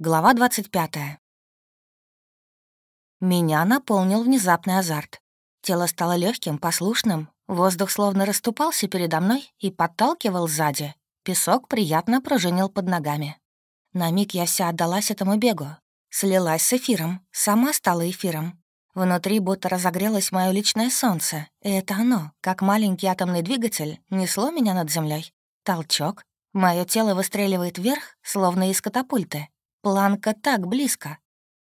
Глава 25. Меня наполнил внезапный азарт. Тело стало легким, послушным, воздух словно расступался передо мной и подталкивал сзади. Песок приятно пружинил под ногами. На миг я вся отдалась этому бегу. Слилась с эфиром, сама стала эфиром. Внутри будто разогрелось мое личное солнце, и это оно, как маленький атомный двигатель, несло меня над землей. Толчок. Мое тело выстреливает вверх, словно из катапульты. Планка так близко.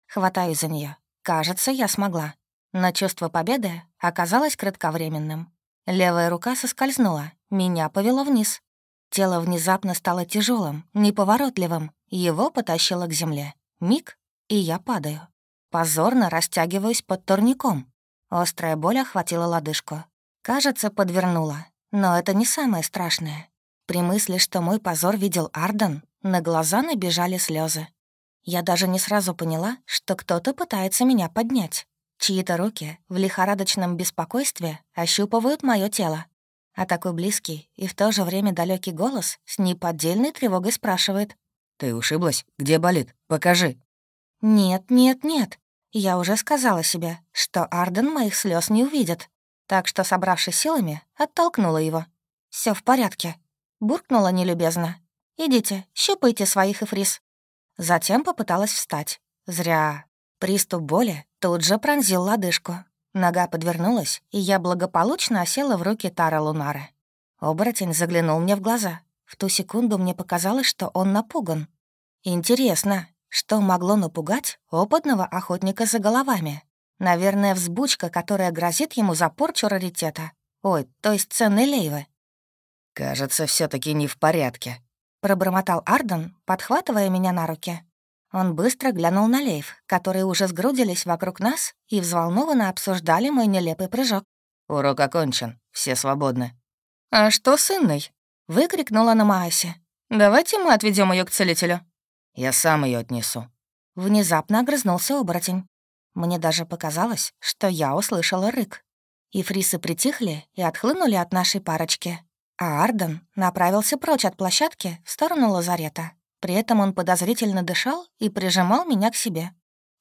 Хватаю за нее. Кажется, я смогла. Но чувство победы оказалось кратковременным. Левая рука соскользнула, меня повело вниз. Тело внезапно стало тяжелым, неповоротливым. Его потащило к земле. Миг, и я падаю. Позорно растягиваюсь под турником. Острая боль охватила лодыжку. Кажется, подвернула. Но это не самое страшное. При мысли, что мой позор видел Арден, на глаза набежали слезы. Я даже не сразу поняла, что кто-то пытается меня поднять. Чьи-то руки в лихорадочном беспокойстве ощупывают мое тело. А такой близкий и в то же время далекий голос с неподдельной тревогой спрашивает. «Ты ушиблась? Где болит? Покажи». «Нет, нет, нет. Я уже сказала себе, что Арден моих слез не увидит. Так что, собравшись силами, оттолкнула его. Все в порядке». Буркнула нелюбезно. «Идите, щупайте своих эфрис. Затем попыталась встать. Зря. Приступ боли тут же пронзил лодыжку. Нога подвернулась, и я благополучно осела в руки Тара Лунары. Оборотень заглянул мне в глаза. В ту секунду мне показалось, что он напуган. Интересно, что могло напугать опытного охотника за головами? Наверное, взбучка, которая грозит ему за порчу раритета. Ой, то есть ценной лейвы. «Кажется, все таки не в порядке», — пробормотал Арден, подхватывая меня на руки. Он быстро глянул на Лейв, которые уже сгрудились вокруг нас и взволнованно обсуждали мой нелепый прыжок. «Урок окончен, все свободны». «А что с Инной?» — выкрикнула на Маасе. «Давайте мы отведем ее к целителю». «Я сам ее отнесу». Внезапно огрызнулся оборотень. Мне даже показалось, что я услышала рык. И фрисы притихли и отхлынули от нашей парочки, а Арден направился прочь от площадки в сторону лазарета. При этом он подозрительно дышал и прижимал меня к себе.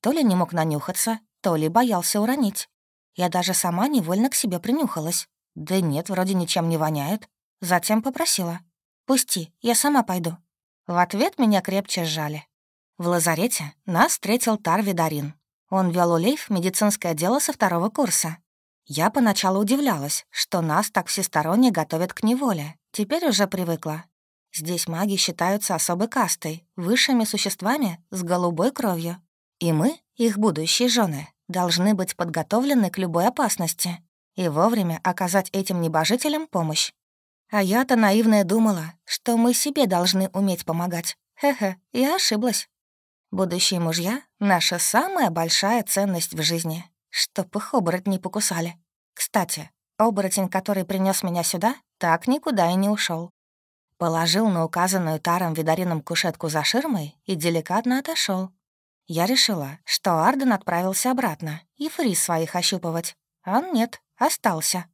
То ли не мог нанюхаться, то ли боялся уронить. Я даже сама невольно к себе принюхалась. Да нет, вроде ничем не воняет. Затем попросила. «Пусти, я сама пойду». В ответ меня крепче сжали. В лазарете нас встретил Тарви Дарин. Он вел у Лейф медицинское дело со второго курса. Я поначалу удивлялась, что нас так всесторонне готовят к неволе. Теперь уже привыкла. Здесь маги считаются особой кастой, высшими существами с голубой кровью. И мы, их будущие жены, должны быть подготовлены к любой опасности и вовремя оказать этим небожителям помощь. А я-то наивная думала, что мы себе должны уметь помогать. Хе-хе, я ошиблась. Будущие мужья — наша самая большая ценность в жизни чтоб их оборотни покусали. Кстати, оборотень, который принес меня сюда, так никуда и не ушел. Положил на указанную Таром Видарином кушетку за ширмой и деликатно отошел. Я решила, что Арден отправился обратно и фриз своих ощупывать. А он нет, остался.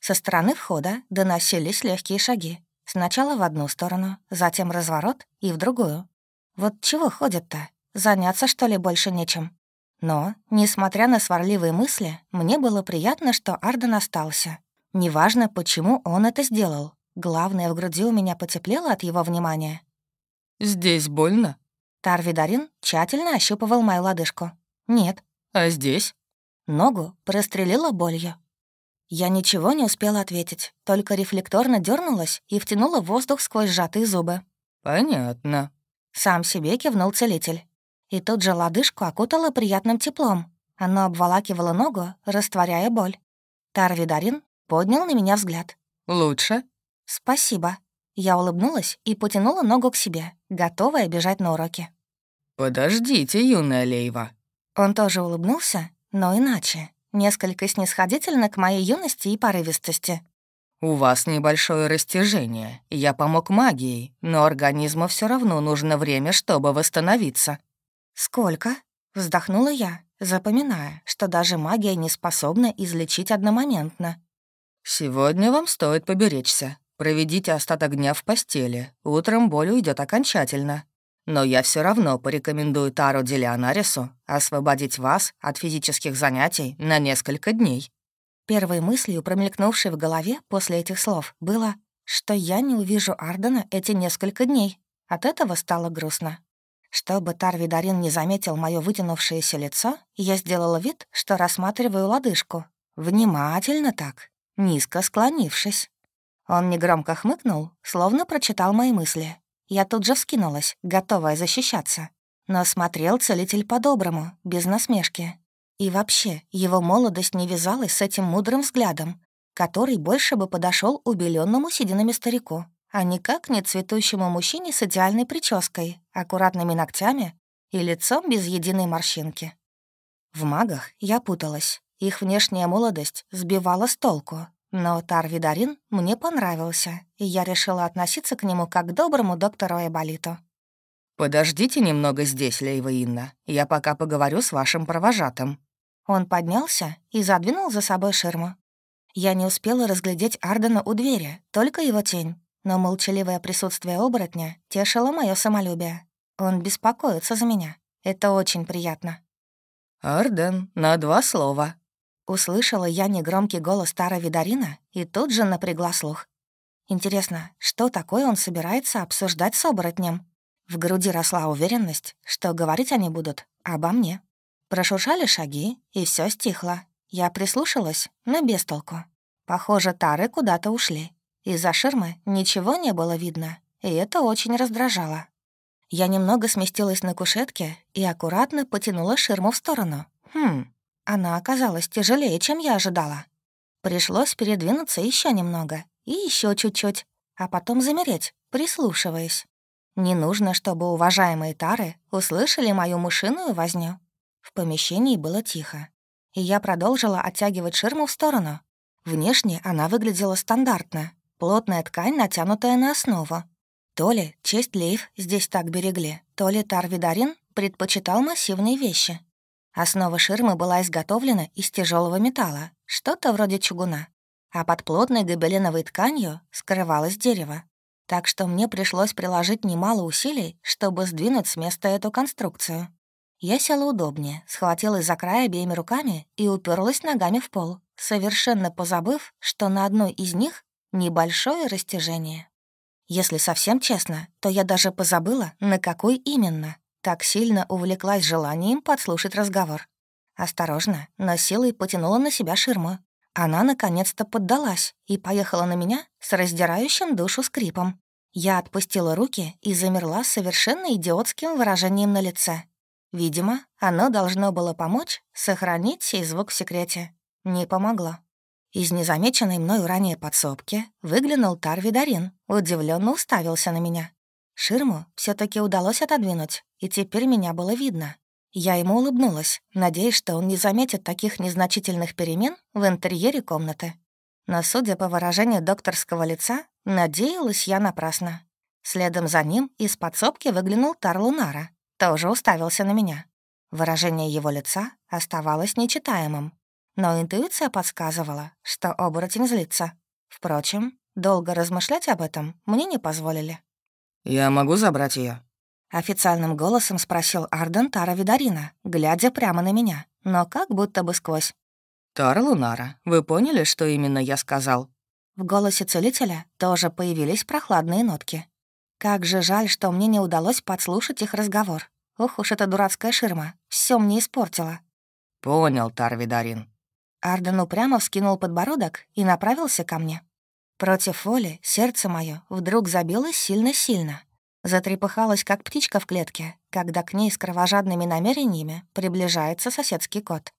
Со стороны входа доносились легкие шаги. Сначала в одну сторону, затем разворот и в другую. Вот чего ходят-то? Заняться, что ли, больше нечем? Но, несмотря на сварливые мысли, мне было приятно, что Арден остался. Неважно, почему он это сделал. Главное, в груди у меня потеплело от его внимания. «Здесь больно?» Тарвидарин тщательно ощупывал мою лодыжку. «Нет». «А здесь?» Ногу прострелила болью. Я ничего не успела ответить, только рефлекторно дернулась и втянула воздух сквозь сжатые зубы. «Понятно». Сам себе кивнул целитель. И тут же лодыжку окутало приятным теплом. Оно обволакивало ногу, растворяя боль. Тарвидарин поднял на меня взгляд. «Лучше?» «Спасибо». Я улыбнулась и потянула ногу к себе, готовая бежать на уроки. «Подождите, юная Лейва». Он тоже улыбнулся, но иначе, несколько снисходительно к моей юности и порывистости. «У вас небольшое растяжение. Я помог магией, но организму все равно нужно время, чтобы восстановиться». «Сколько?» — вздохнула я, запоминая, что даже магия не способна излечить одномоментно. «Сегодня вам стоит поберечься. Проведите остаток дня в постели. Утром боль уйдет окончательно. но я все равно порекомендую Тару Делионарису освободить вас от физических занятий на несколько дней». Первой мыслью, промелькнувшей в голове после этих слов, было, что я не увижу Ардена эти несколько дней. От этого стало грустно. Чтобы Тарвидарин не заметил мое вытянувшееся лицо, я сделала вид, что рассматриваю лодыжку. Внимательно так, низко склонившись. Он негромко хмыкнул, словно прочитал мои мысли. Я тут же вскинулась, готовая защищаться. Но смотрел целитель по-доброму, без насмешки. И вообще, его молодость не вязалась с этим мудрым взглядом, который больше бы подошел убеленному сединами старику, а никак не цветущему мужчине с идеальной прической, аккуратными ногтями и лицом без единой морщинки. В магах я путалась. Их внешняя молодость сбивала с толку, но Тарвидарин мне понравился, и я решила относиться к нему как к доброму доктору Эболиту. «Подождите немного здесь, Лейва Инна. Я пока поговорю с вашим провожатым». Он поднялся и задвинул за собой ширму. Я не успела разглядеть Ардена у двери, только его тень. Но молчаливое присутствие оборотня тешило мое самолюбие. Он беспокоится за меня. Это очень приятно. «Арден, на два слова», Услышала я негромкий голос Тара Видарина и тут же напрягла слух. Интересно, что такое он собирается обсуждать с оборотнем? В груди росла уверенность, что говорить они будут обо мне. Прошуршали шаги, и все стихло. Я прислушалась, но без толку. Похоже, тары куда-то ушли. Из-за ширмы ничего не было видно, и это очень раздражало. Я немного сместилась на кушетке и аккуратно потянула ширму в сторону. Хм, она оказалась тяжелее, чем я ожидала. Пришлось передвинуться еще немного и еще чуть-чуть, а потом замереть, прислушиваясь. Не нужно, чтобы уважаемые тары услышали мою мышиную возню. В помещении было тихо, и я продолжила оттягивать ширму в сторону. Внешне она выглядела стандартно, плотная ткань, натянутая на основу. То ли честь Лейв здесь так берегли, то ли Тарвидарин предпочитал массивные вещи. Основа ширмы была изготовлена из тяжелого металла, что-то вроде чугуна, а под плотной гобеленовой тканью скрывалось дерево. Так что мне пришлось приложить немало усилий, чтобы сдвинуть с места эту конструкцию. Я села удобнее, схватилась за край обеими руками и уперлась ногами в пол, совершенно позабыв, что на одной из них небольшое растяжение. Если совсем честно, то я даже позабыла, на какой именно. Так сильно увлеклась желанием подслушать разговор. Осторожно, но силой потянула на себя ширму. Она наконец-то поддалась и поехала на меня с раздирающим душу скрипом. Я отпустила руки и замерла с совершенно идиотским выражением на лице. Видимо, оно должно было помочь сохранить сей звук в секрете. Не помогло. Из незамеченной мною ранее подсобки выглянул Тарвидарин, удивленно уставился на меня. Ширму все таки удалось отодвинуть, и теперь меня было видно. Я ему улыбнулась, надеясь, что он не заметит таких незначительных перемен в интерьере комнаты. Но, судя по выражению докторского лица, надеялась я напрасно. Следом за ним из подсобки выглянул Тар Лунара, тоже уставился на меня. Выражение его лица оставалось нечитаемым, но интуиция подсказывала, что оборотень злится. Впрочем, долго размышлять об этом мне не позволили. «Я могу забрать ее? Официальным голосом спросил Арден Тара Видарина, глядя прямо на меня, но как будто бы сквозь. «Тара Лунара, вы поняли, что именно я сказал?» В голосе целителя тоже появились прохладные нотки. Как же жаль, что мне не удалось подслушать их разговор. Ох уж эта дурацкая ширма, все мне испортила. «Понял, Тар Видарин». Арден упрямо вскинул подбородок и направился ко мне. Против воли сердце мое вдруг забилось сильно-сильно. Затрепыхалось, как птичка в клетке, когда к ней с кровожадными намерениями приближается соседский кот.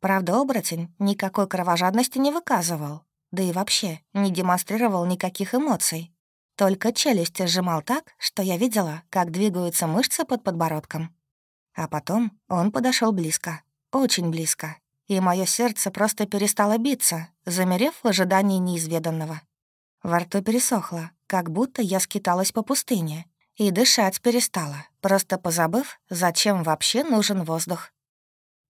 Правда, оборотень никакой кровожадности не выказывал, да и вообще не демонстрировал никаких эмоций. Только челюсти сжимал так, что я видела, как двигаются мышцы под подбородком. А потом он подошел близко, очень близко, и мое сердце просто перестало биться, замерев в ожидании неизведанного. Во рту пересохло, как будто я скиталась по пустыне, и дышать перестала, просто позабыв, зачем вообще нужен воздух.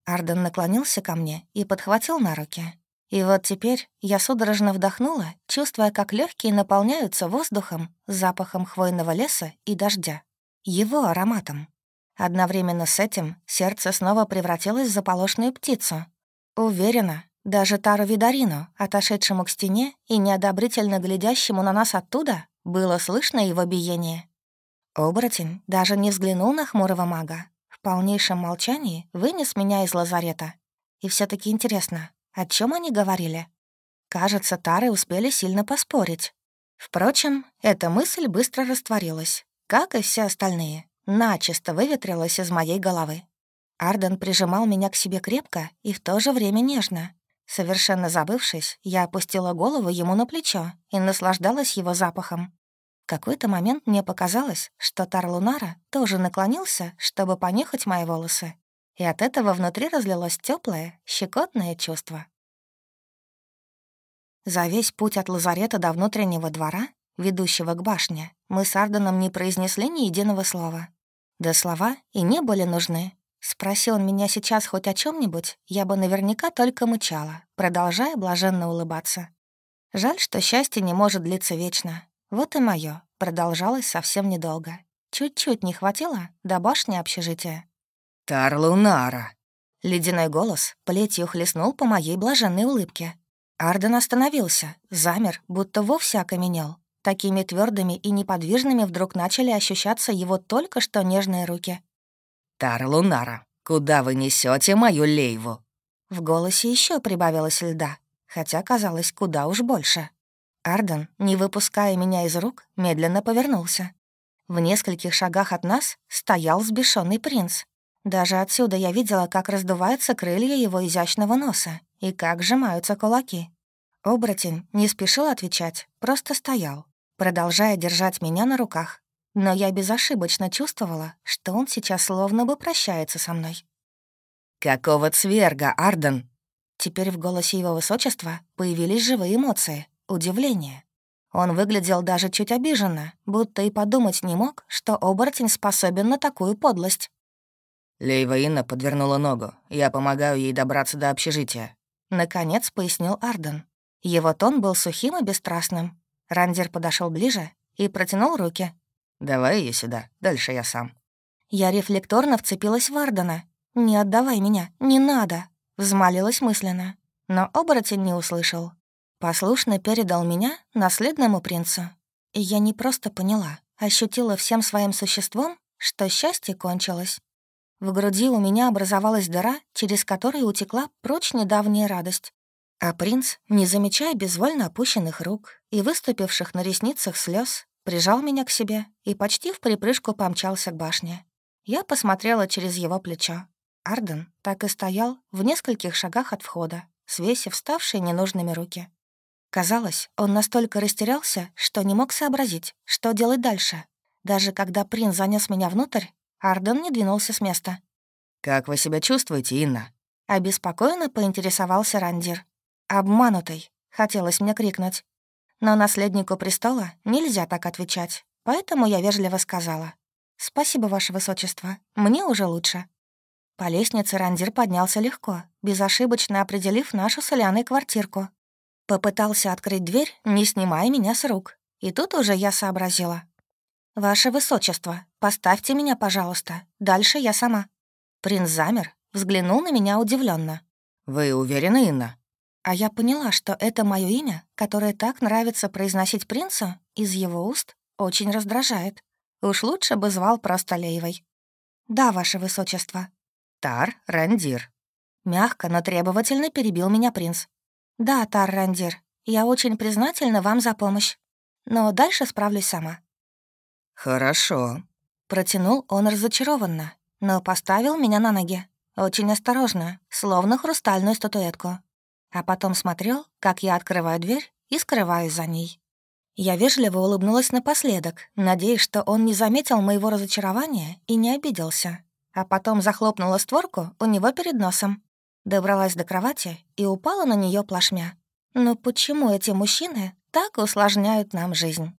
Арден наклонился ко мне и подхватил на руки. И вот теперь я судорожно вдохнула, чувствуя, как легкие наполняются воздухом, запахом хвойного леса и дождя. его ароматом. Одновременно с этим сердце снова превратилось в заполошную птицу. Уверена, даже Тару Видарину, отошедшему к стене и неодобрительно глядящему на нас оттуда, было слышно его биение. Оборотень даже не взглянул на хмурого мага. В полнейшем молчании вынес меня из лазарета. И все таки интересно, о чем они говорили? Кажется, Тары успели сильно поспорить. Впрочем, эта мысль быстро растворилась, как и все остальные, начисто выветрилась из моей головы. Арден прижимал меня к себе крепко и в то же время нежно. Совершенно забывшись, я опустила голову ему на плечо и наслаждалась его запахом. В какой-то момент мне показалось, что Тар Лунара тоже наклонился, чтобы понюхать мои волосы. И от этого внутри разлилось теплое, щекотное чувство. За весь путь от лазарета до внутреннего двора, ведущего к башне, мы с Арденом не произнесли ни единого слова. Да слова и не были нужны. Спроси он меня сейчас хоть о чем нибудь я бы наверняка только мычала, продолжая блаженно улыбаться. Жаль, что счастье не может длиться вечно. Вот и мое продолжалось совсем недолго. Чуть-чуть не хватило до башни общежития. «Тарлунара!» Ледяной голос плетью хлестнул по моей блаженной улыбке. Арден остановился, замер, будто вовсе окаменел. Такими твердыми и неподвижными вдруг начали ощущаться его только что нежные руки. «Тарлунара, куда вы несете мою лейву?» В голосе еще прибавилось льда, хотя казалось куда уж больше. Арден, не выпуская меня из рук, медленно повернулся. В нескольких шагах от нас стоял сбешенный принц. Даже отсюда я видела, как раздуваются крылья его изящного носа и как сжимаются кулаки. Оборотень не спешил отвечать, просто стоял, продолжая держать меня на руках. Но я безошибочно чувствовала, что он сейчас словно бы прощается со мной. «Какого цверга, Арден?» Теперь в голосе его высочества появились живые эмоции удивление. Он выглядел даже чуть обиженно, будто и подумать не мог, что оборотень способен на такую подлость. Лейва Инна подвернула ногу. Я помогаю ей добраться до общежития. Наконец пояснил Арден. Его тон был сухим и бесстрастным. Рандер подошел ближе и протянул руки. «Давай ее сюда, дальше я сам». Я рефлекторно вцепилась в Ардена. «Не отдавай меня, не надо!» Взмолилась мысленно. Но оборотень не услышал. Послушно передал меня наследному принцу. И я не просто поняла, ощутила всем своим существом, что счастье кончилось. В груди у меня образовалась дыра, через которую утекла прочь недавняя радость. А принц, не замечая безвольно опущенных рук и выступивших на ресницах слез, прижал меня к себе и почти в припрыжку помчался к башне. Я посмотрела через его плечо. Арден так и стоял в нескольких шагах от входа, свесив ставшие ненужными руки. Казалось, он настолько растерялся, что не мог сообразить, что делать дальше. Даже когда принц занес меня внутрь, Арден не двинулся с места. «Как вы себя чувствуете, Инна?» Обеспокоенно поинтересовался Рандир. «Обманутый», — хотелось мне крикнуть. Но наследнику престола нельзя так отвечать, поэтому я вежливо сказала. «Спасибо, Ваше Высочество, мне уже лучше». По лестнице Рандир поднялся легко, безошибочно определив нашу соляную квартирку, Попытался открыть дверь, не снимая меня с рук. И тут уже я сообразила. «Ваше Высочество, поставьте меня, пожалуйста. Дальше я сама». Принц замер, взглянул на меня удивленно. «Вы уверены, Инна?» А я поняла, что это мое имя, которое так нравится произносить принцу, из его уст очень раздражает. Уж лучше бы звал просто Лейвой. «Да, ваше высочество». «Тар Рандир». Мягко, но требовательно перебил меня принц. «Да, Таррандир, я очень признательна вам за помощь, но дальше справлюсь сама». «Хорошо», — протянул он разочарованно, но поставил меня на ноги, очень осторожно, словно хрустальную статуэтку. А потом смотрел, как я открываю дверь и скрываюсь за ней. Я вежливо улыбнулась напоследок, надеясь, что он не заметил моего разочарования и не обиделся. А потом захлопнула створку у него перед носом. Добралась до кровати и упала на нее плашмя. Но почему эти мужчины так усложняют нам жизнь?